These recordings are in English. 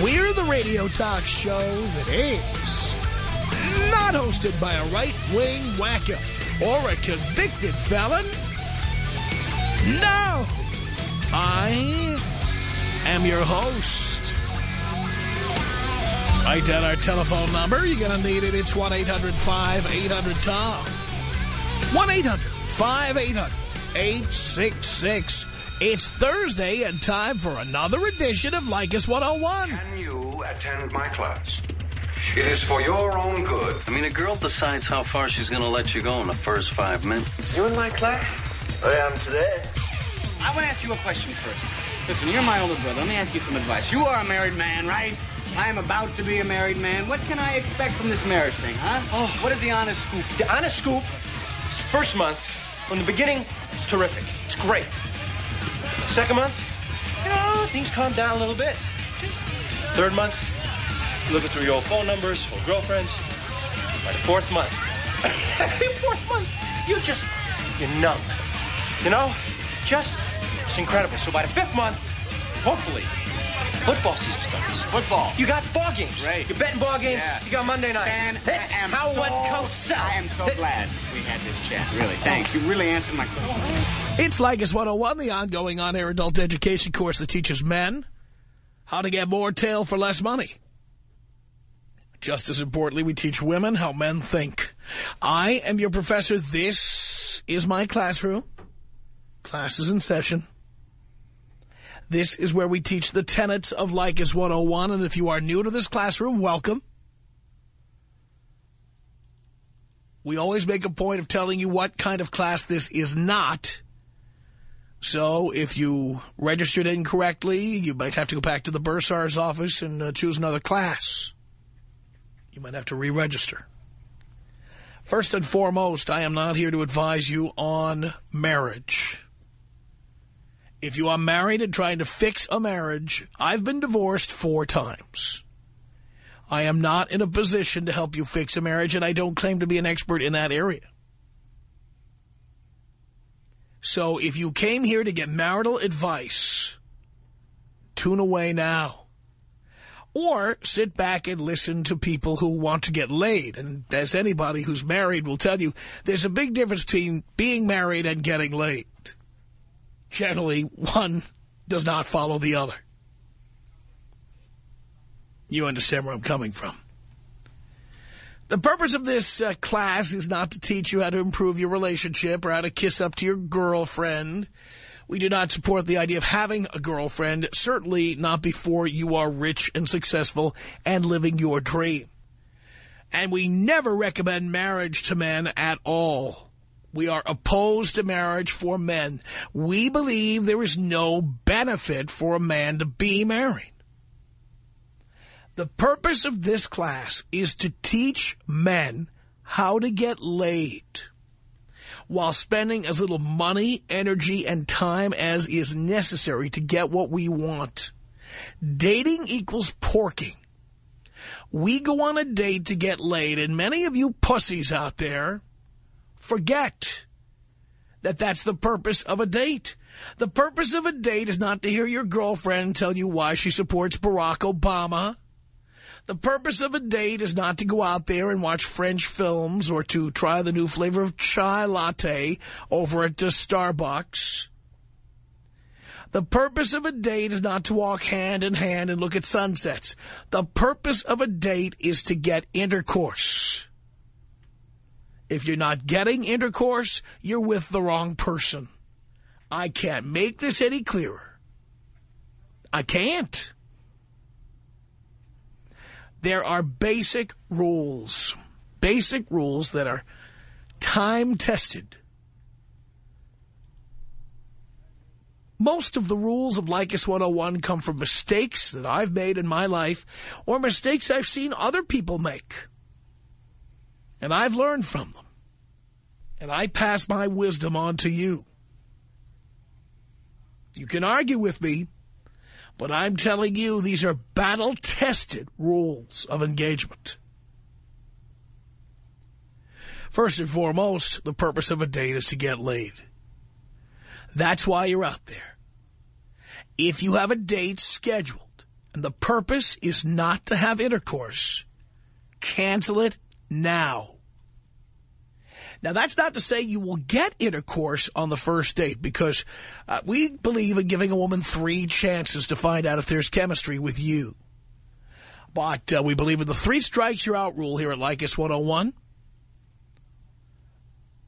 We're the radio talk show that is not hosted by a right-wing wacko or a convicted felon. No! I am your host. Write down our telephone number. You're going to need it. It's 1-800-5800-TOM. 1-800-5800-866. It's Thursday and time for another edition of Leykis 101. Can you attend my class? It is for your own good. I mean, a girl decides how far she's going to let you go in the first five minutes. You in my class? I am today. I want to ask you a question first. Listen, you're my older brother. Let me ask you some advice. You are a married man, right? I am about to be a married man. What can I expect from this marriage thing, huh? Oh, what is the honest scoop? The honest scoop, first month, from the beginning, it's terrific. It's great. Second month, you know, things calm down a little bit. Third month, looking through your old phone numbers, old girlfriends. By the fourth month, fourth month, you just, you're numb. You know, just, it's incredible. So by the fifth month, hopefully, football season starts. Football. You got ball games. Great. You're betting ball games. Yeah. You got Monday night. And That's am how so, one goes south. I am so That- glad we had this chat. Really, thanks. You really answered my question. It's Leykis 101, the ongoing on-air adult education course that teaches men how to get more tail for less money. Just as importantly, we teach women how men think. I am your professor. This is my classroom. Class is in session. This is where we teach the tenets of Leykis 101, and if you are new to this classroom, welcome. We always make a point of telling you what kind of class this is not. So if you registered incorrectly, you might have to go back to the bursar's office and uh, choose another class. You might have to re-register. First and foremost, I am not here to advise you on marriage. If you are married and trying to fix a marriage, I've been divorced four times. I am not in a position to help you fix a marriage, and I don't claim to be an expert in that area. So if you came here to get marital advice, tune away now. Or sit back and listen to people who want to get laid. And as anybody who's married will tell you, there's a big difference between being married and getting laid. Generally, one does not follow the other. You understand where I'm coming from. The purpose of this uh, class is not to teach you how to improve your relationship or how to kiss up to your girlfriend. We do not support the idea of having a girlfriend, certainly not before you are rich and successful and living your dream. And we never recommend marriage to men at all. We are opposed to marriage for men. We believe there is no benefit for a man to be married. The purpose of this class is to teach men how to get laid while spending as little money, energy, and time as is necessary to get what we want. Dating equals porking. We go on a date to get laid, and many of you pussies out there forget that that's the purpose of a date. The purpose of a date is not to hear your girlfriend tell you why she supports Barack Obama. The purpose of a date is not to go out there and watch French films or to try the new flavor of chai latte over at the Starbucks. The purpose of a date is not to walk hand in hand and look at sunsets. The purpose of a date is to get intercourse. If you're not getting intercourse, you're with the wrong person. I can't make this any clearer. I can't. There are basic rules, basic rules that are time-tested. Most of the rules of Leykis 101 come from mistakes that I've made in my life or mistakes I've seen other people make. And I've learned from them. And I pass my wisdom on to you. You can argue with me, but I'm telling you these are battle-tested rules of engagement. First and foremost, the purpose of a date is to get laid. That's why you're out there. If you have a date scheduled and the purpose is not to have intercourse, cancel it now. Now, that's not to say you will get intercourse on the first date because uh, we believe in giving a woman three chances to find out if there's chemistry with you. But uh, we believe in the three strikes you're out rule here at Leykis 101.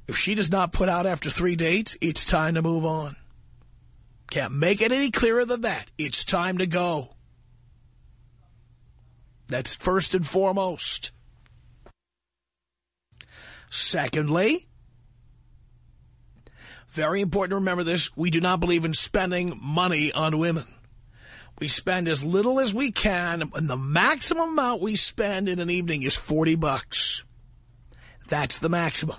If she does not put out after three dates, it's time to move on. Can't make it any clearer than that. It's time to go. That's first and foremost. Secondly, very important to remember this, we do not believe in spending money on women. We spend as little as we can, and the maximum amount we spend in an evening is 40 bucks. That's the maximum.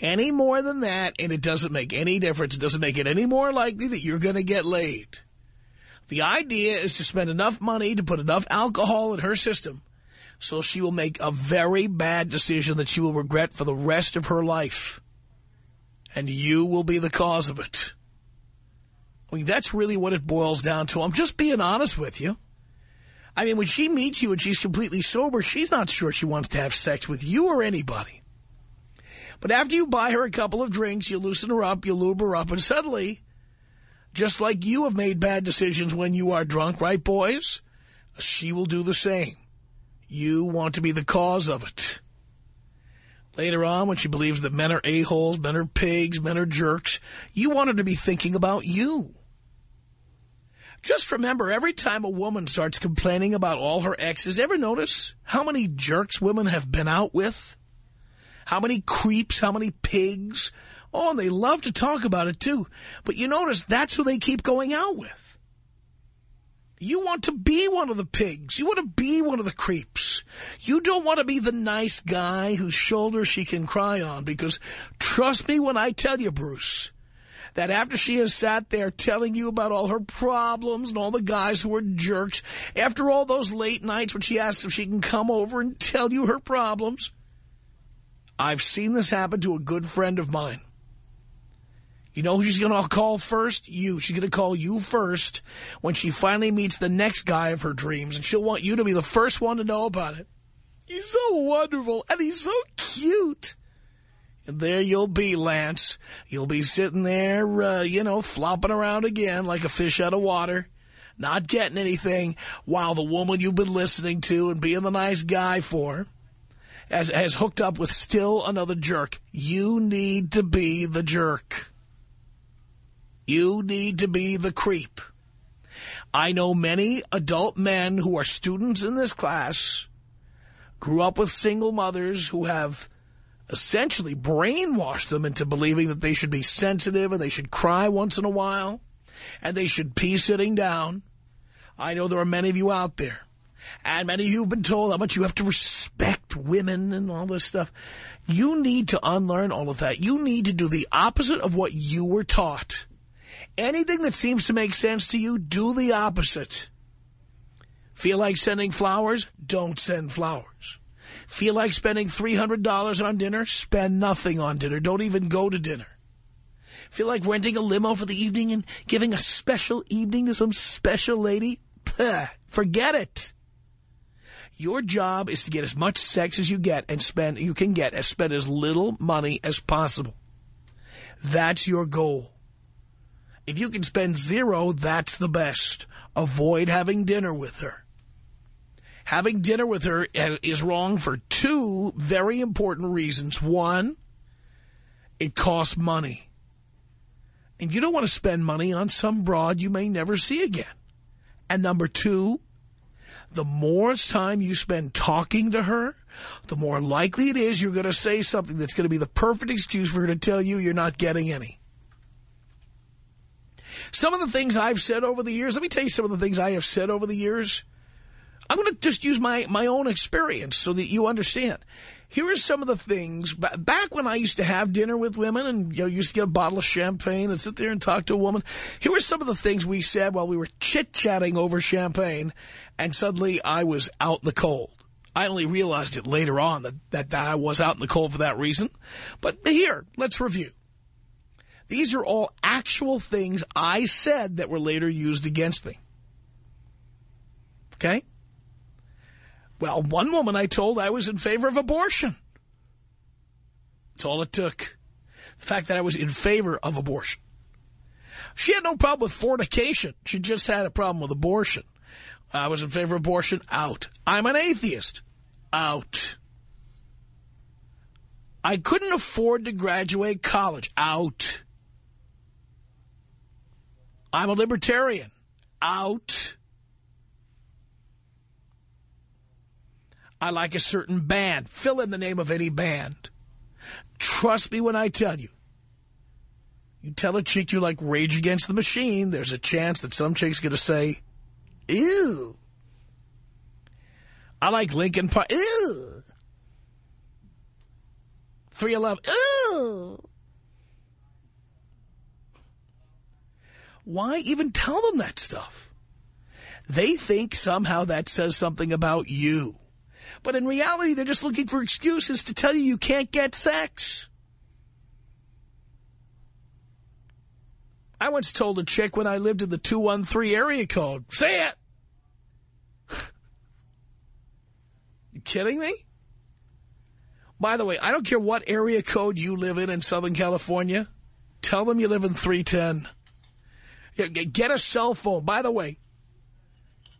Any more than that, and it doesn't make any difference. It doesn't make it any more likely that you're going to get laid. The idea is to spend enough money to put enough alcohol in her system so she will make a very bad decision that she will regret for the rest of her life. And you will be the cause of it. I mean, that's really what it boils down to. I'm just being honest with you. I mean, when she meets you and she's completely sober, she's not sure she wants to have sex with you or anybody. But after you buy her a couple of drinks, you loosen her up, you lube her up, and suddenly, just like you have made bad decisions when you are drunk, right, boys? She will do the same. You want to be the cause of it. Later on, when she believes that men are a-holes, men are pigs, men are jerks, you want her to be thinking about you. Just remember, every time a woman starts complaining about all her exes, ever notice how many jerks women have been out with? How many creeps, how many pigs? Oh, and they love to talk about it, too. But you notice that's who they keep going out with. You want to be one of the pigs. You want to be one of the creeps. You don't want to be the nice guy whose shoulder she can cry on because trust me when I tell you, Bruce, that after she has sat there telling you about all her problems and all the guys who are jerks, after all those late nights when she asks if she can come over and tell you her problems, I've seen this happen to a good friend of mine. You know who she's going to call first? You. She's going to call you first when she finally meets the next guy of her dreams, and she'll want you to be the first one to know about it. He's so wonderful, and he's so cute. And there you'll be, Lance. You'll be sitting there, uh, you know, flopping around again like a fish out of water, not getting anything, while the woman you've been listening to and being the nice guy for has, has hooked up with still another jerk. You need to be the jerk. You need to be the creep. I know many adult men who are students in this class, grew up with single mothers who have essentially brainwashed them into believing that they should be sensitive and they should cry once in a while and they should pee sitting down. I know there are many of you out there and many of you have been told how much you have to respect women and all this stuff. You need to unlearn all of that. You need to do the opposite of what you were taught. Anything that seems to make sense to you, do the opposite. Feel like sending flowers? Don't send flowers. Feel like spending $300 on dinner? Spend nothing on dinner. Don't even go to dinner. Feel like renting a limo for the evening and giving a special evening to some special lady? Forget it. Your job is to get as much sex as you get and spend you can get and spend as little money as possible. That's your goal. If you can spend zero, that's the best. Avoid having dinner with her. Having dinner with her is wrong for two very important reasons. One, it costs money. And you don't want to spend money on some broad you may never see again. And number two, the more time you spend talking to her, the more likely it is you're going to say something that's going to be the perfect excuse for her to tell you you're not getting any. Some of the things I've said over the years, let me tell you some of the things I have said over the years. I'm going to just use my, my own experience so that you understand. Here are some of the things. Back when I used to have dinner with women and you know, used to get a bottle of champagne and sit there and talk to a woman, here were some of the things we said while we were chit-chatting over champagne, and suddenly I was out in the cold. I only realized it later on that, that, that I was out in the cold for that reason. But here, let's review. These are all actual things I said that were later used against me. Okay? Well, one woman I told I was in favor of abortion. That's all it took. The fact that I was in favor of abortion. She had no problem with fornication. She just had a problem with abortion. I was in favor of abortion. Out. I'm an atheist. Out. I couldn't afford to graduate college. Out. I'm a libertarian. Out. I like a certain band. Fill in the name of any band. Trust me when I tell you. You tell a chick you like Rage Against the Machine, there's a chance that some chick's going to say, ew. I like Linkin Park, ew. 311, ew. Why even tell them that stuff? They think somehow that says something about you. But in reality, they're just looking for excuses to tell you you can't get sex. I once told a chick when I lived in the 213 area code, say it. you kidding me? By the way, I don't care what area code you live in in Southern California. Tell them you live in 310. Get a cell phone. By the way,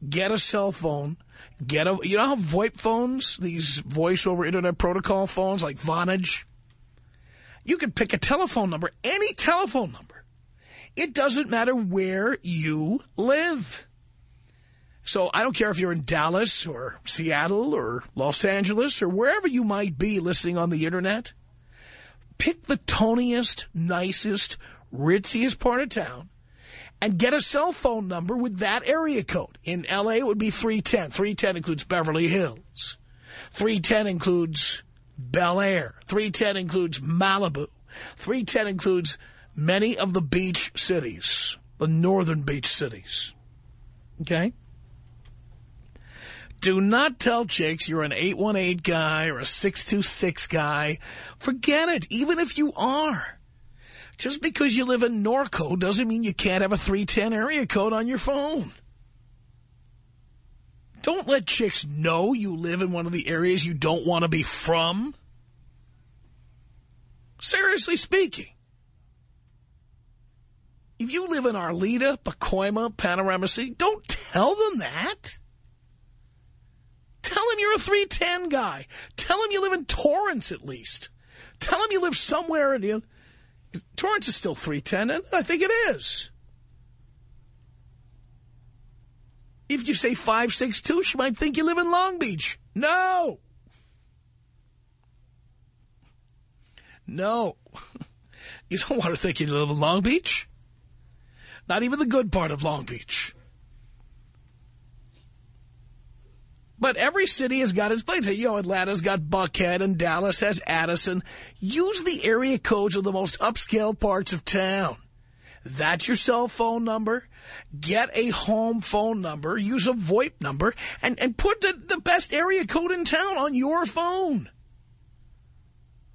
get a cell phone Get a, you know how VoIP phones, these voice over internet protocol phones like Vonage? You can pick a telephone number, any telephone number. It doesn't matter where you live. So I don't care if you're in Dallas or Seattle or Los Angeles or wherever you might be listening on the internet. Pick the toniest, nicest, ritziest part of town and get a cell phone number with that area code. In L.A., it would be 310. 310 includes Beverly Hills. 310 includes Bel Air. 310 includes Malibu. 310 includes many of the beach cities, the northern beach cities. Okay? Do not tell chicks you're an 818 guy or a 626 guy. Forget it, even if you are. Just because you live in Norco doesn't mean you can't have a 310 area code on your phone. Don't let chicks know you live in one of the areas you don't want to be from. Seriously speaking. If you live in Arleta, Pacoima, Panorama City, don't tell them that. Tell them you're a 310 guy. Tell them you live in Torrance at least. Tell them you live somewhere in, Torrance is still 310, and I think it is. If you say 562, she might think you live in Long Beach. No. No. You don't want to think you live in Long Beach. Not even the good part of Long Beach. But every city has got its place. You know, Atlanta's got Buckhead and Dallas has Addison. Use the area codes of the most upscale parts of town. That's your cell phone number. Get a home phone number. Use a VoIP number. And, and put the, the best area code in town on your phone.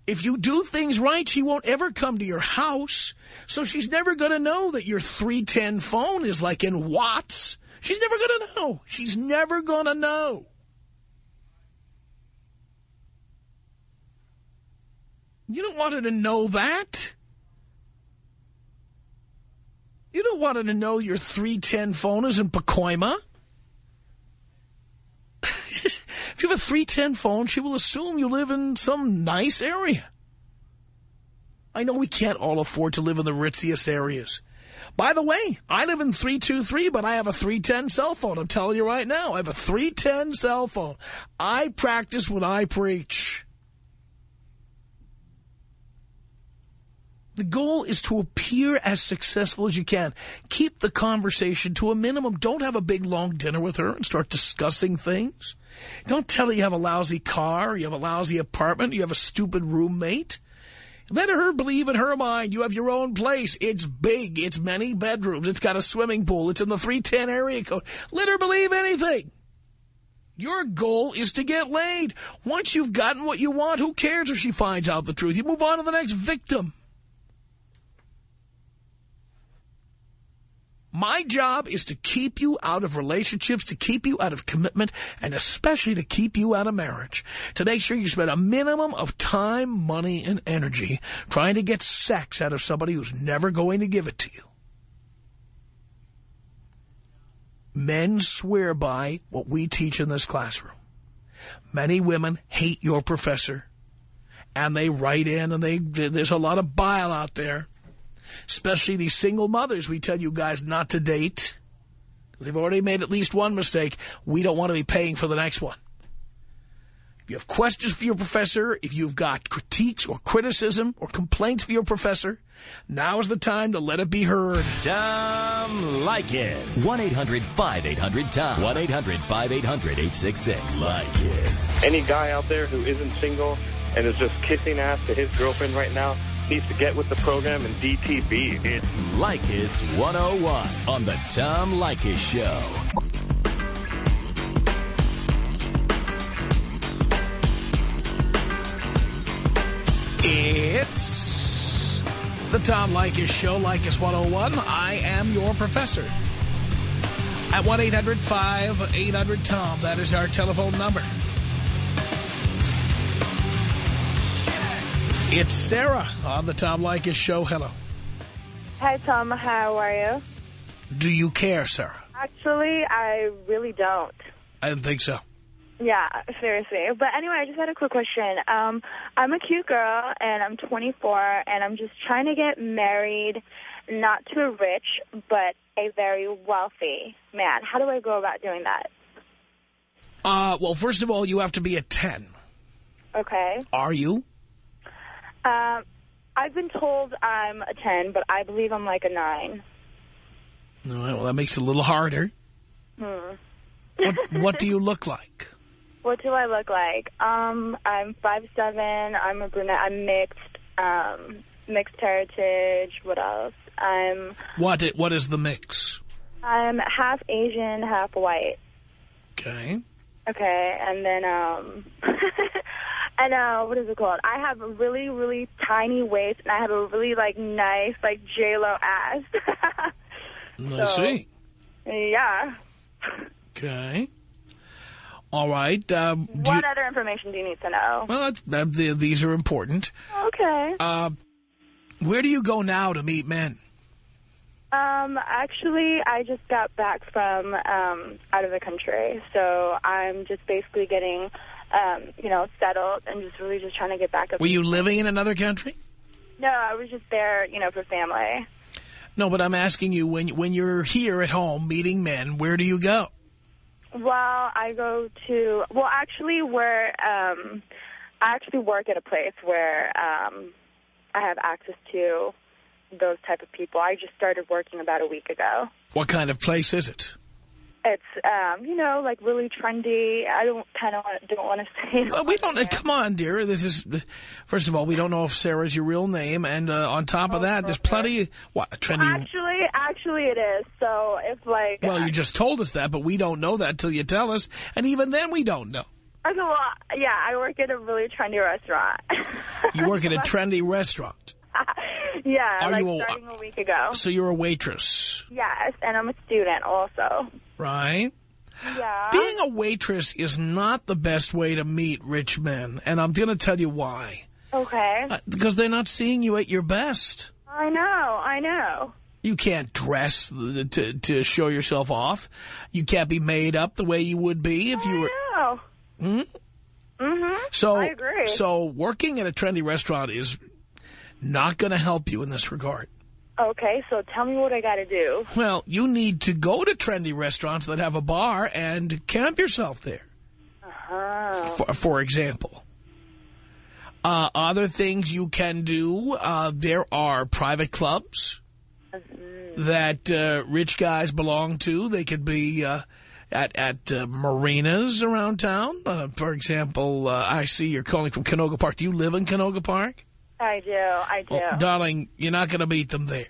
If you do things right, she won't ever come to your house. So she's never going to know that your 310 phone is like in watts. She's never going to know. She's never going to know. You don't want her to know that. You don't want her to know your 310 phone is in Pacoima. if you have a 310 phone, she will assume you live in some nice area. I know we can't all afford to live in the ritziest areas. By the way, I live in 323, but I have a 310 cell phone. I'm telling you right now, I have a 310 cell phone. I practice what I preach. The goal is to appear as successful as you can. Keep the conversation to a minimum. Don't have a big, long dinner with her and start discussing things. Don't tell her you have a lousy car, you have a lousy apartment, you have a stupid roommate. Let her believe in her mind you have your own place. It's big. It's many bedrooms. It's got a swimming pool. It's in the 310 area code. Let her believe anything. Your goal is to get laid. Once you've gotten what you want, who cares if she finds out the truth? You move on to the next victim. My job is to keep you out of relationships, to keep you out of commitment, and especially to keep you out of marriage. To make sure you spend a minimum of time, money, and energy trying to get sex out of somebody who's never going to give it to you. Men swear by what we teach in this classroom. Many women hate your professor, and they write in, and they there's a lot of bile out there especially these single mothers we tell you guys not to date. They've already made at least one mistake. We don't want to be paying for the next one. If you have questions for your professor, if you've got critiques or criticism or complaints for your professor, now is the time to let it be heard. Tom Leykis. 1-800-5800-TOM. 1-800-5800-866. Leykis. Any guy out there who isn't single and is just kissing ass to his girlfriend right now needs to get with the program and DTB. It's Leykis 101 on the Tom Leykis Show. It's the Tom Leykis Show, Leykis 101. I am your professor. At 1-800-5800-TOM. That is our telephone number. It's Sarah on the Tom Leykis Show. Hello. Hi, Tom. How are you? Do you care, Sarah? Actually, I really don't. I didn't think so. Yeah, seriously. But anyway, I just had a quick question. Um, I'm a cute girl, and I'm 24, and I'm just trying to get married, not to a rich, but a very wealthy man. How do I go about doing that? Uh, well, first of all, you have to be a 10. Okay. Are you? Um, I've been told I'm a 10, but I believe I'm like a 9. All right, well, that makes it a little harder. Hmm. What, what do you look like? What do I look like? Um, I'm 5'7", I'm a brunette, I'm mixed, um, mixed heritage, what else? I'm, What? i- What is the mix? I'm half Asian, half white. Okay. Okay, and then, um, and, uh, what is it called? I have a really, really tiny waist, and I have a really, like, nice, like, J-Lo ass. I So- see. yeah. Okay. All right. Um, What you- other information do you need to know? well, the- these are important. Okay. Uh, where do you go now to meet men? Um, actually, I just got back from um, out of the country, so I'm just basically getting, um, you know, settled and just really just trying to get back up. Were you living in another country? No, I was just there, you know, for family. No, but I'm asking you, when when you're here at home meeting men, where do you go? Well, I go to, well, actually, where um, I actually work at a place where um, I have access to those type of people. I just started working about a week ago. What kind of place is it? It's, um, you know, like really trendy. I don't kind of don't want to say. Well, we don't. uh, Come on, dear. This is first of all, we don't know if Sarah's your real name, and uh, on top of that, there's plenty. What trendy? Actually, actually, it is. So if like, Well, you just told us that, but we don't know that till you tell us, and even then, we don't know. okay, well, yeah, I work at a really trendy restaurant. You work at a trendy restaurant, yeah, Are like you a- starting a week ago. so you're a waitress, Yes, and I'm a student also. Right? Yeah. Being a waitress is not the best way to meet rich men, and I'm going to tell you why. okay. Uh, because they're not seeing you at your best. I know, I know. You can't dress to, to show yourself off. You can't be made up the way you would be if you were... I know. Hmm? Mm-hmm. So, I agree. So working at a trendy restaurant is not going to help you in this regard. Okay, so tell me what I got to do. Well, you need to go to trendy restaurants that have a bar and camp yourself there, Oh. for, for example. Uh, other things you can do, uh, there are private clubs that uh, rich guys belong to. They could be uh, at, at uh, marinas around town. Uh, for example, uh, I see you're calling from Canoga Park. Do you live in Canoga Park? I do. I do. Well, darling, you're not going to beat them there.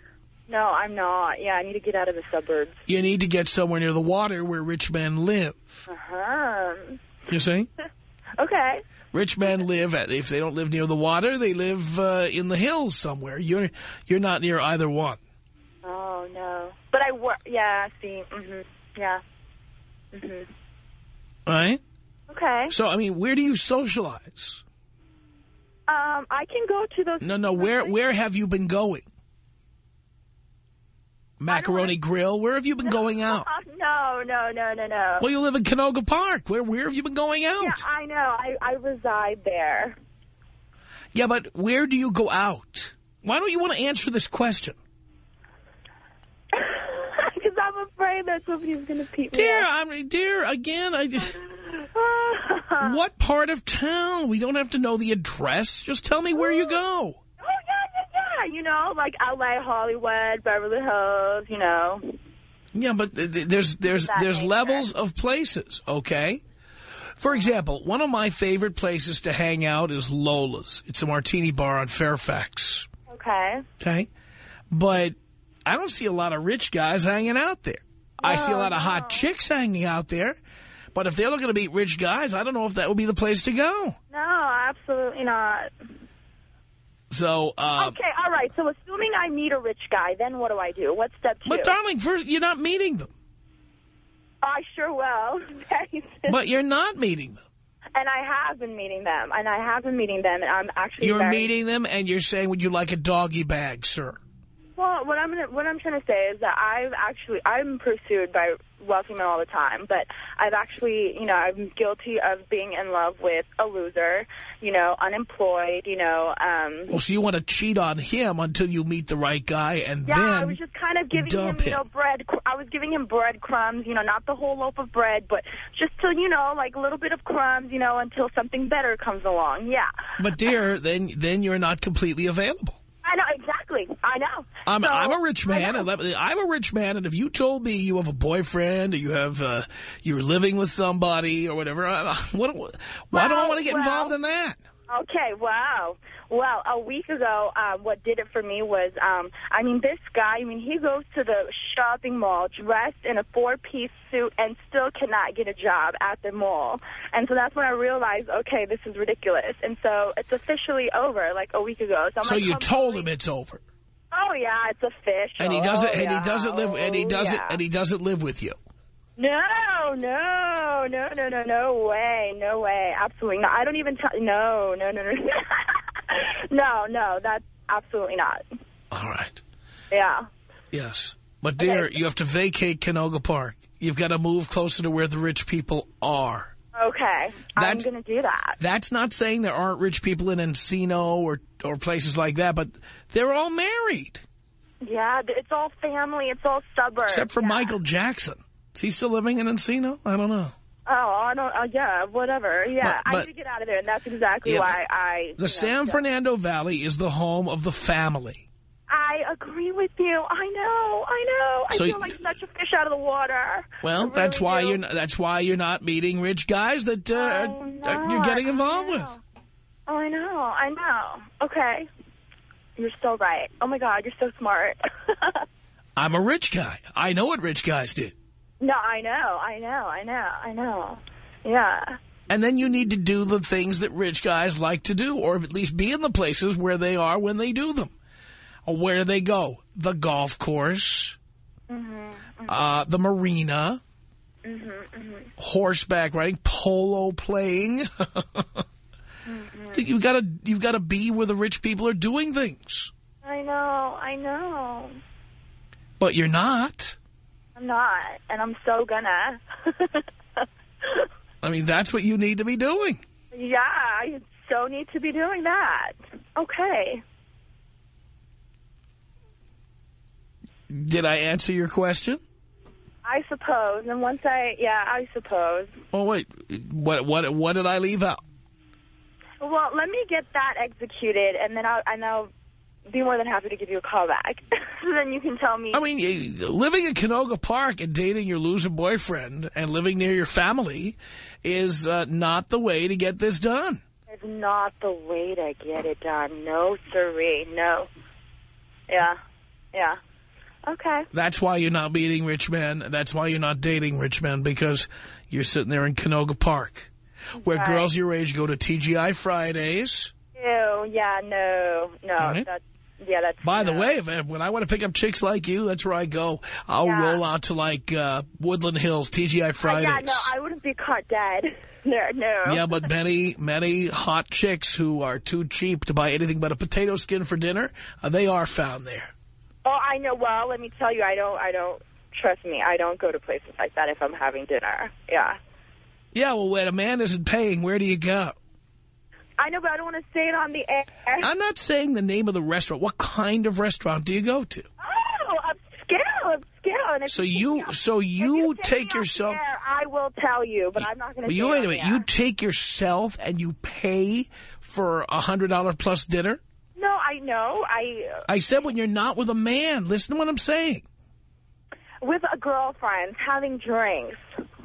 no, I'm not. Yeah, I need to get out of the suburbs. You need to get somewhere near the water where rich men live. Uh-huh. You see? Okay. Rich men live, at, if they don't live near the water, they live uh, in the hills somewhere. You're you're not near either one. Oh, no. But I work. Yeah, see. mm hmm Yeah. Mm hmm Right? Okay. So, I mean, where do you socialize? Um, I can go to those... No, no, where where have you been going? Macaroni Grill, where have you been going out? no, no, no, no, no. Well, you live in Canoga Park. Where where have you been going out? Yeah, I know. I, I reside there. Yeah, but where do you go out? Why don't you want to answer this question? Because I'm afraid that somebody's going to peep me Dear. I mean, dear, again, I just... Oh, what part of town? We don't have to know the address. Just tell me where you go. Oh, yeah, yeah, yeah. You know, like L.A., Hollywood, Beverly Hills, you know. Yeah, but th th there's there's That there's levels sense. of places, okay? For example, one of my favorite places to hang out is Lola's. It's a martini bar on Fairfax, Okay. okay? But I don't see a lot of rich guys hanging out there. I see a oh, lot of hot chicks hanging out there. But if they're looking to meet rich guys, I don't know if that would be the place to go. No, absolutely not. So, uh, okay, all right. So assuming I meet a rich guy, then what do I do? What's step two? but darling, first, you're not meeting them. I sure will. But you're not meeting them. and I have been meeting them, and I have been meeting them, and I'm actually You're very... meeting them, and you're saying, would you like a doggy bag, sir? Well, what I'm gonna, what I'm trying to say is that I've actually I'm pursued by wealthy men all the time, but I've actually, you know, I'm guilty of being in love with a loser, you know, unemployed, you know. um Well, so you want to cheat on him until you meet the right guy, and Yeah, then I was just kind of giving him, dump you know, him. bread. I was giving him breadcrumbs, you know, not the whole loaf of bread, but just to, you know, like a little bit of crumbs, you know, until something better comes along. Yeah. But dear, then then you're not completely available. I know, exactly. I know. I'm So, I'm a rich man, I'm a rich man, and if you told me you have a boyfriend, or you have uh, you're living with somebody or whatever, I, what why do I want to get well, involved in that? Okay, wow. Well, a week ago, um, what did it for me was, um, I mean, this guy, I mean, he goes to the shopping mall dressed in a four-piece suit and still cannot get a job at the mall. And so that's when I realized, okay, this is ridiculous. And so it's officially over, like a week ago. So, So like, you told him it's over, Oh yeah, it's official. and he doesn't Oh, and he doesn't live and he Oh, doesn't yeah. and he doesn't live with you. No, no, no, no, no, no way, no way, absolutely not. I don't even tell. No, no, no, no, no, no. That's absolutely not. All right. Yeah. Yes. But, dear, Okay. you have to vacate Canoga Park. You've got to move closer to where the rich people are. Okay, I'm gonna do that. That's not saying there aren't rich people in Encino or, or places like that, but they're all married. Yeah, it's all family. It's all suburbs. Except for yeah. Michael Jackson. Is he still living in Encino? I don't know. Oh, I don't. Uh, yeah, whatever. Yeah, But- I but- need to get out of there, and that's exactly Yeah, why I. The you know, San yeah. Fernando Valley is the home of the family. I agree with you. I know. I know. I So feel like such a fish out of the water. Well, really that's why do. you're not, that's why you're not meeting rich guys that uh, Oh, you're getting involved with. Oh, I know. I know. Okay. You're so right. Oh, my God. You're so smart. I'm a rich guy. I know what rich guys do. No, I know. I know. I know. I know. Yeah. And then you need to do the things that rich guys like to do, or at least be in the places where they are when they do them. Where do they go? The golf course, mm-hmm, mm-hmm. uh, the marina, mm-hmm, horseback riding, polo playing. You've got to you've got to be where the rich people are doing things, I know. I know. but you're not. I'm not. And I'm so gonna. I mean, that's what you need to be doing. yeah, I so need to be doing that. Okay. Did I answer your question? I suppose. And once I, yeah, I suppose. Oh wait, what what what did I leave out? Well, let me get that executed, and then I'll, and I'll be more than happy to give you a call back. so then you can tell me. I mean, living in Canoga Park and dating your loser boyfriend and living near your family is uh, not the way to get this done. It's not the way to get it done. No, siree. No. Yeah. Yeah. Okay. That's why you're not meeting rich men. That's why you're not dating rich men, because you're sitting there in Canoga Park, where Right. girls your age go to TGI Fridays. Ew. Yeah. No. No. Right. That's. Yeah. That's. By the no. way, if, when I want to pick up chicks like you, that's where I go. I'll Yeah. roll out to, like, uh, Woodland Hills, TGI Uh, Fridays. yeah. No. I wouldn't be caught dead. No. No. Yeah, but many, many hot chicks who are too cheap to buy anything but a potato skin for dinner, uh, they are found there. Oh, I know. Well, let me tell you, I don't. I don't. Trust me, I don't go to places like that if I'm having dinner. Yeah. Yeah, well, when a man isn't paying, where do you go? I know, but I don't want to say it on the air. I'm not saying the name of the restaurant. What kind of restaurant do you go to? Oh, upscale, upscale. And So you, so you take, take me off the yourself. air, I will tell you, but I'm not going to. you wait a minute. You take yourself and you pay for a hundred dollar plus dinner. No, I know. I uh, I said when you're not with a man. Listen to what I'm saying. with a girlfriend having drinks.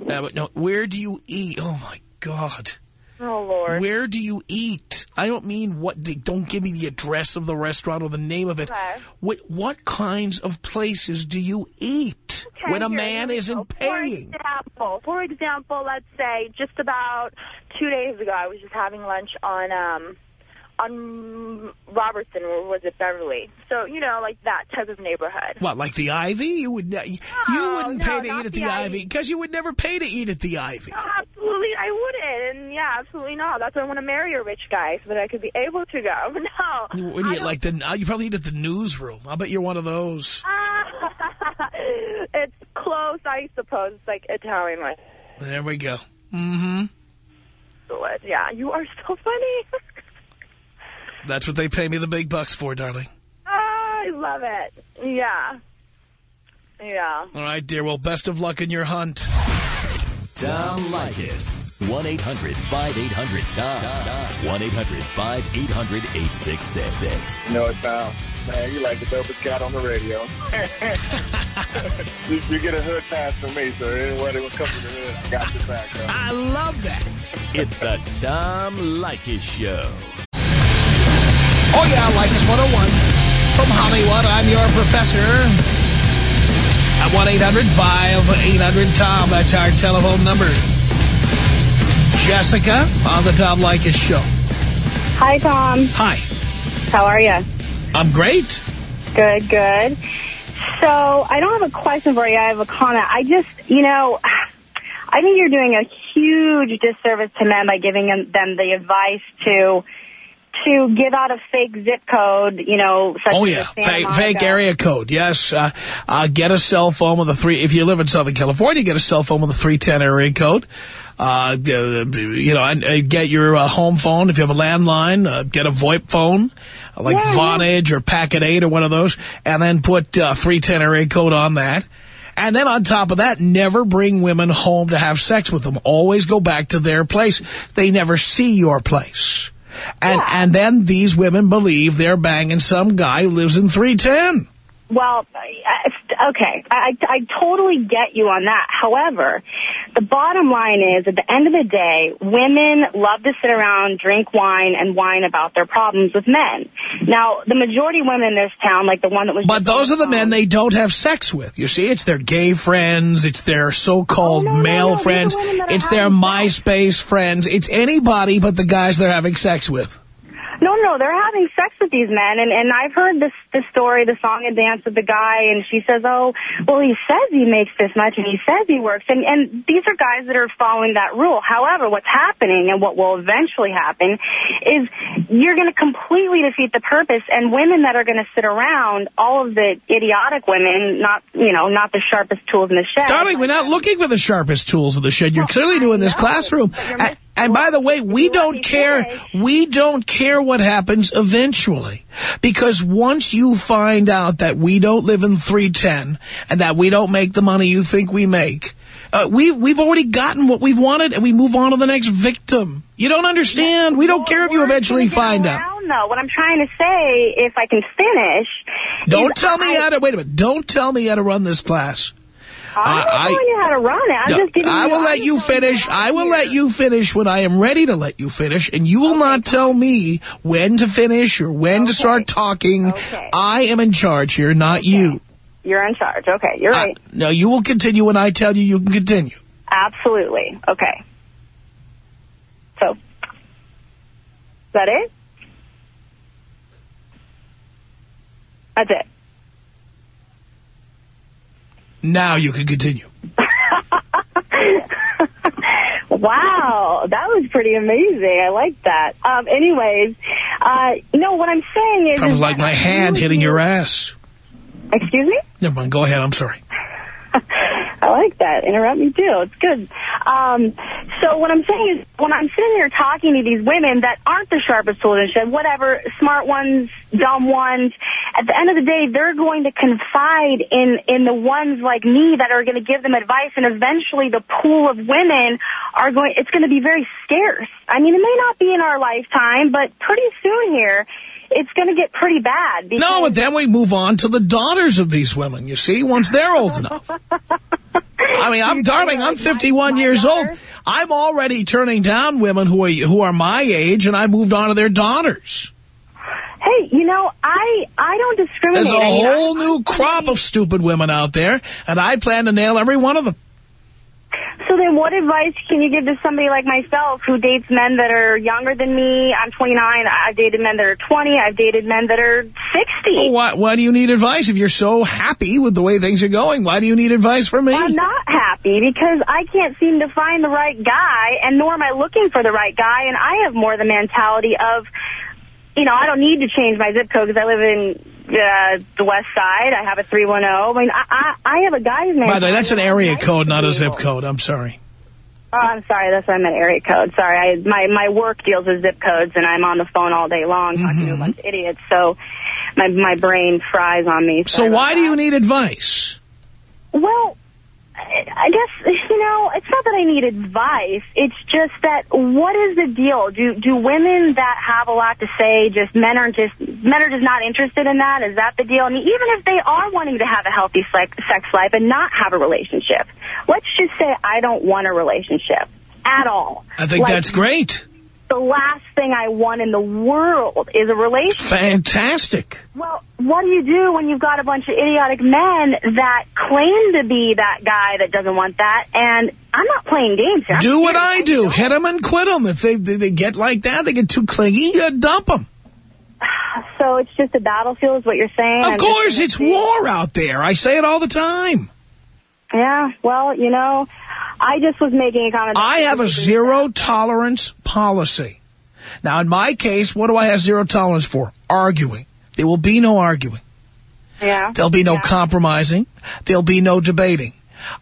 Uh, no, where do you eat? Oh my God. Oh Lord. Where do you eat? I don't mean what. They, don't give me the address of the restaurant or the name of it. Okay. What what kinds of places do you eat Okay, when a man isn't paying? For example, for example, let's say just about two days ago, I was just having lunch on um on Robertson, or was it Beverly? So you know, like that type of neighborhood. What, like the Ivy? You would ne- you wouldn't no, pay to eat at the the Ivy because you would never pay to eat at the Ivy. No, absolutely, I wouldn't, and yeah, absolutely not. That's why I want to marry a rich guy so that I could be able to go. But no, You, what do I you, don't- like the? uh, You probably eat at the newsroom. I bet you're one of those. it's close, I suppose. It's like Italian way. There we go. Mm-hmm. Yeah, you are so funny. That's what they pay me the big bucks for, darling. I love it. Yeah. Yeah. All right, dear. Well, best of luck in your hunt. Tom Leykis. 1-800-5800-TOM. 1-800-5800-866. You know it, pal. Man, you like the dopest cat on the radio. you, you get a hood pass from me, so anybody who comes to the hood, I got your back, man. I love that. It's the Tom Leykis Show. Oh, yeah, Leykis 101. From Hollywood, I'm your professor. At 1-800-5800-TOM. That's our telephone number. Jessica on the Tom Leykis Show. Hi, Tom. Hi. How are you? I'm great. Good, good. So I don't have a question for you. I have a comment. I just, you know, I think you're doing a huge disservice to men by giving them the advice to to give out a fake zip code, you know, such Oh, yeah. Fake, fake area code. Yes. Uh, uh, get a cell phone with a three. If you live in Southern California, get a cell phone with a 310 area code. Uh, you know, and, get your uh, home phone. If you have a landline, uh, get a VoIP phone, uh, like Yeah, Vonage or Packet 8 or one of those, and then put uh, 310 area code on that. And then on top of that, never bring women home to have sex with them. Always go back to their place. They never see your place. And and then these women believe they're banging some guy who lives in 310. Well, okay, I, I totally get you on that. However, the bottom line is, at the end of the day, women love to sit around, drink wine, and whine about their problems with men. Now, the majority of women in this town, like the one that was... But those are the men they don't have sex with. You see, it's their gay friends, it's their so-called Oh, no, no, male no, are friends, women that are it's their MySpace friends, it's anybody but the guys they're having sex with. No, no, they're having sex with these men, and and I've heard this this story, the song and dance with the guy, and she says, oh, well, he says he makes this much, and he says he works, and and these are guys that are following that rule. However, what's happening, and what will eventually happen, is you're going to completely defeat the purpose, and women that are going to sit around, all of the idiotic women, not you know, not the sharpest tools in the shed. Darling, we're not looking for the sharpest tools in the shed. You're clearly doing this classroom. And, by the way, we don't care. We don't care what happens eventually. Because once you find out that we don't live in 310 and that we don't make the money you think we make, Uh, we, we've already gotten what we've wanted, and we move on to the next victim. You don't understand. We don't care if you eventually find out. Though. What I'm trying to say, if I can finish... Don't tell me I, how to, wait a minute, don't tell me how to run this class. I- telling you how to run it. I'm No, just giving I will let you finish. I will hear. let you finish when I am ready to let you finish, and you will not tell me when to finish or when to start talking. Okay. I am in charge here, not you. You're in charge. Okay, you're right. no, you will continue when I tell you you can continue. Absolutely. Okay. So, is that it? That's it. Now you can continue. wow, that was pretty amazing. I like that. Um, anyways, uh, no, what I'm saying is... That was like my hand hitting your ass. Excuse me? Never mind. Go ahead. I'm sorry. I like that. Interrupt me too. It's good. Um, so what I'm saying is, when I'm sitting here talking to these women that aren't the sharpest tools in the shed, whatever, smart ones, dumb ones, at the end of the day, they're going to confide in in the ones like me that are going to give them advice, and eventually the pool of women are going. It's going to be very scarce. I mean, it may not be in our lifetime, but pretty soon here. It's going to get pretty bad. Because No, but then we move on to the daughters of these women, you see, once they're old enough. I mean, I'm darling, I'm 51 years old. I'm already turning down women who are who are my age, and I moved on to their daughters. Hey, you know, I I don't discriminate. There's a I mean, whole new crop of stupid women out there, and I plan to nail every one of them. So then what advice can you give to somebody like myself who dates men that are younger than me? I'm 29. I've dated men that are 20. I've dated men that are 60. Well, why, why do you need advice if you're so happy with the way things are going? Why do you need advice from me? I'm not happy because I can't seem to find the right guy, and nor am I looking for the right guy, and I have more the mentality of, you know, I don't need to change my zip code because I live in uh, the west side. I have a 310. I mean, I, I, I have a guy's name. By the way, that's an area code, not a zip code. I'm sorry. Oh, I'm sorry. That's what I meant, area code. Sorry. I, my, my work deals with zip codes, and I'm on the phone all day long talking Mm-hmm. to a bunch of idiots, so my, my brain fries on me. So Sorry why do that. you need advice? Well, I guess, you know, it's not that I need advice. It's just that what is the deal? Do do women that have a lot to say just men are just men are just not interested in that? Is that the deal? I mean, even if they are wanting to have a healthy sex, sex life and not have a relationship, let's just say I don't want a relationship at all. I think Like, that's great. The last thing I want in the world is a relationship. Fantastic. Well, what do you do when you've got a bunch of idiotic men that claim to be that guy that doesn't want that? And I'm not playing games here. I'm Do what. I do. Hit them and quit them. If they, they, get like that, they get too clingy, uh, dump them. So it's just a battlefield is what you're saying? Of I'm course, it's war out there. I say it all the time. Yeah, well, you know, I just was making a comment. I have a zero tolerance policy. Now, in my case, what do I have zero tolerance for? Arguing. There will be no arguing. Yeah. There'll be no Yeah. compromising. There'll be no debating.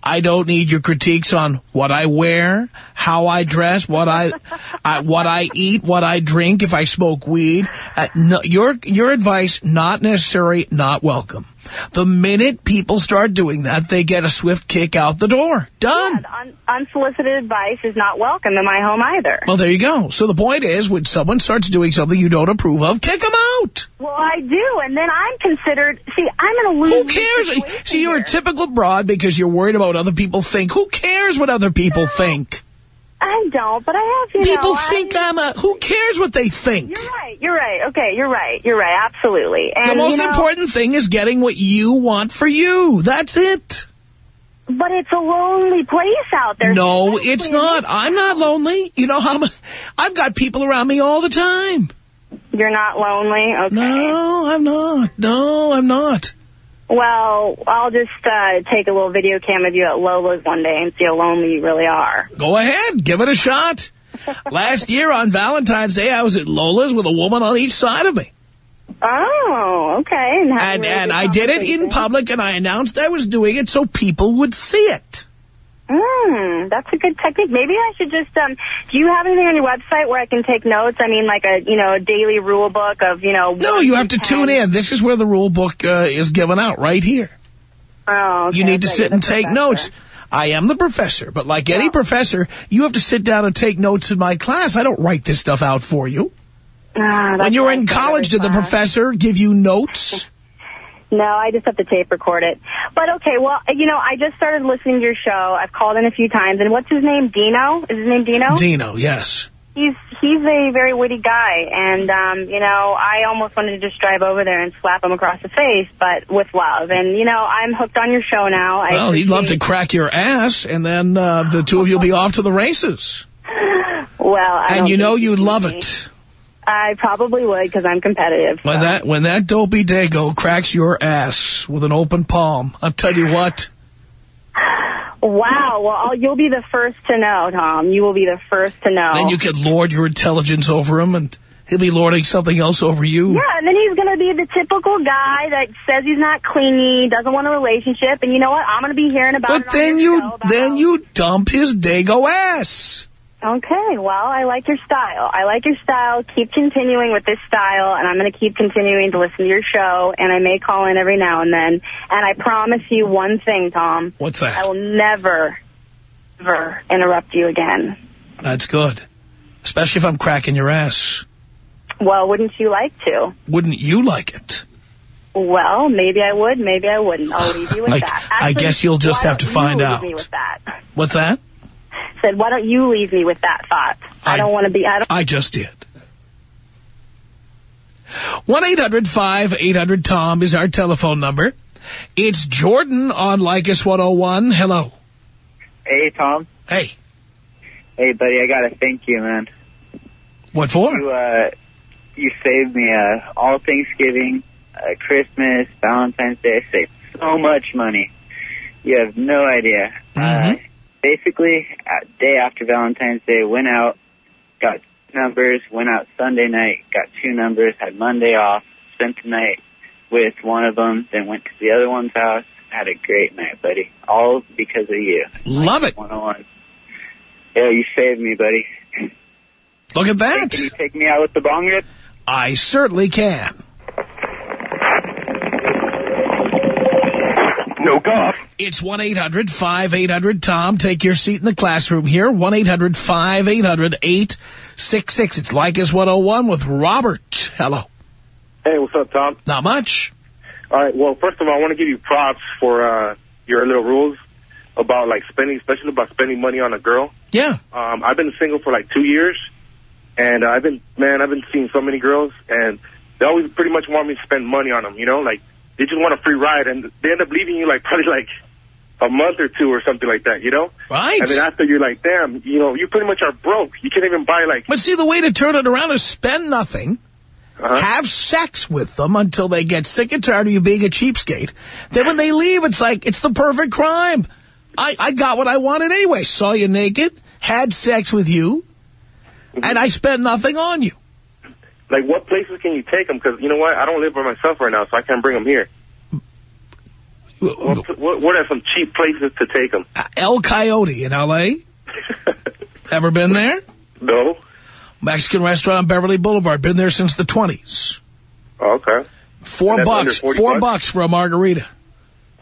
I don't need your critiques on what I wear, how I dress, what I, I what I eat, what I drink, if I smoke weed. Uh, no, your your advice not necessary, not welcome. The minute people start doing that, they get a swift kick out the door. Done. Un- unsolicited advice is not welcome in my home either. Well, there you go. So the point is, when someone starts doing something you don't approve of, kick them out. Well, I do, and then I'm considered. See, I'm in a lose. Who cares? See, you're a typical broad because you're worried about what other people think. Who cares what other people think? I don't, but I have. You People know, think I, I'm a... Who cares what they think? You're right. You're right. Okay, you're right. You're right. Absolutely. And the most you know, important thing is getting what you want for you. That's it. But it's a lonely place out there. No, Especially it's not. I'm not lonely. You know how mu- I've got people around me all the time. You're not lonely. Okay. No, I'm not. No, I'm not. Well, I'll just uh, take a little video cam of you at Lola's one day and see how lonely you really are. Go ahead. Give it a shot. Last year on Valentine's Day, I was at Lola's with a woman on each side of me. Oh, okay. And, And, really and I did it in public, and I announced I was doing it so people would see it. Mm, that's a good technique. Maybe I should just, um, do you have anything on your website where I can take notes? I mean, like a, you know, a daily rule book of, you know. No, you have to 10. tune in. This is where the rule book uh, is given out, right here. Oh, okay. you need to sit and take professor. notes. I am the professor, but like any professor, you have to sit down and take notes in my class. I don't write this stuff out for you. Ah, when you were in college, did the professor give you notes? No, I just have to tape record it. But okay, well, you know, I just started listening to your show. I've called in a few times, and what's his name? Dino? Is his name Dino? Dino, yes. He's he's a very witty guy, and um, you know, I almost wanted to just drive over there and slap him across the face, but with love. And you know, I'm hooked on your show now. I Well, he'd love to crack your ass, and then uh, the two of you will be off to the races. Well, I And you know you'd love me. it. I probably would because I'm competitive. When that when that dopey dago cracks your ass with an open palm, I'll tell you what. Wow. Well, I'll, you'll be the first to know, Tom. You will be the first to know. Then you could lord your intelligence over him, and he'll be lording something else over you. Yeah, and then he's going to be the typical guy that says he's not clingy, doesn't want a relationship, and you know what? I'm going to be hearing about it But then you about then you dump his dago ass. Okay, well, I like your style. I like your style. Keep continuing with this style, and I'm going to keep continuing to listen to your show, and I may call in every now and then. And I promise you one thing, Tom. What's that? I will never, ever interrupt you again. That's good. Especially if I'm cracking your ass. Well, wouldn't you like to? Wouldn't you like it? Well, maybe I would, maybe I wouldn't. I'll leave you with I- that. I guess you'll just have to find out. Leave me with that. What's that? Said, why don't you leave me with that thought? I, I- don't want to be. I don't. I just did. 1-800-5800-TOM is our telephone number. It's Jordan on Leykis 101. Hello. Hey, Tom. Hey. Hey, buddy, I gotta thank you, man. What for? You, uh, you saved me, uh, all Thanksgiving, uh, Christmas, Valentine's Day. I saved so much money. You have no idea. Uh, basically, uh, day after Valentine's Day, went out, got numbers, went out Sunday night, got two numbers, had Monday off, spent the night with one of them, then went to the other one's house, had a great night, buddy. All because of you. Love it. 101. Yeah, you saved me, buddy. Look at that. Can you take me out with the bong rip? I certainly can. No golf. It's 1-800-5800-TOM. Take your seat in the classroom here. 1-800-5800-866. It's Leykis 101 with Robert. Hello. Hey, what's up, Tom? Not much. All right. Well, first of all, I want to give you props for uh, your little rules about like spending, especially about spending money on a girl. Yeah. Um, I've been single for like two years, and I've been man, I've been seeing so many girls, and they always pretty much want me to spend money on them. You know, like they just want a free ride, and they end up leaving you like probably like a month or two or something like that. You know? Right. And then after you're like, damn, you know, you pretty much are broke. You can't even buy like. But see, the way to turn it around is spend nothing. Uh-huh. Have sex with them until they get sick and tired of you being a cheapskate. Then when they leave, it's like, it's the perfect crime. I, I got what I wanted anyway. Saw you naked, had sex with you, Mm-hmm. and I spent nothing on you. Like, what places can you take them? Because you know what, I don't live by myself right now, so I can't bring them here. What, what, what are some cheap places to take them? El Coyote in L.A. Ever been there? No. Mexican restaurant on Beverly Boulevard. Been there since the 20s. Oh, okay. Four And that's under bucks. Four bucks? bucks for a margarita.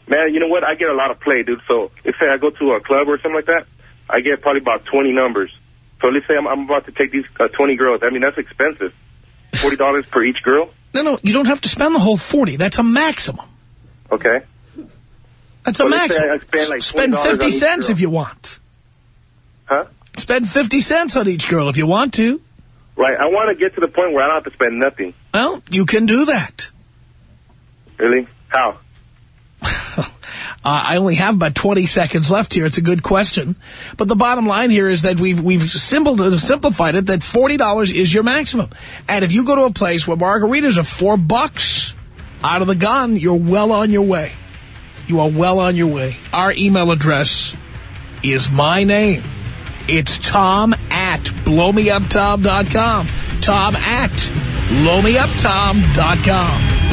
Man, you know what? I get a lot of play, dude. So let's say I go to a club or something like that, I get probably about 20 numbers. So let's say I'm, I'm about to take these uh, 20 girls. I mean, that's expensive. $40 per each girl? No, no, you don't have to spend the whole 40. That's a maximum. Okay. That's a Well, maximum. Spend, like, Spend $20 50 cents girl. if you want. Huh? Spend 50 cents on each girl if you want to. Right. I want to get to the point where I don't have to spend nothing. Well, you can do that. Really? How? Uh, I only have about 20 seconds left here. It's a good question. But the bottom line here is that we've we've simplified it that $40 is your maximum. And if you go to a place where margaritas are four bucks out of the gun, you're well on your way. You are well on your way. Our email address is my name. It's Tom at blowmeuptom.com. Tom at blowmeuptom.com.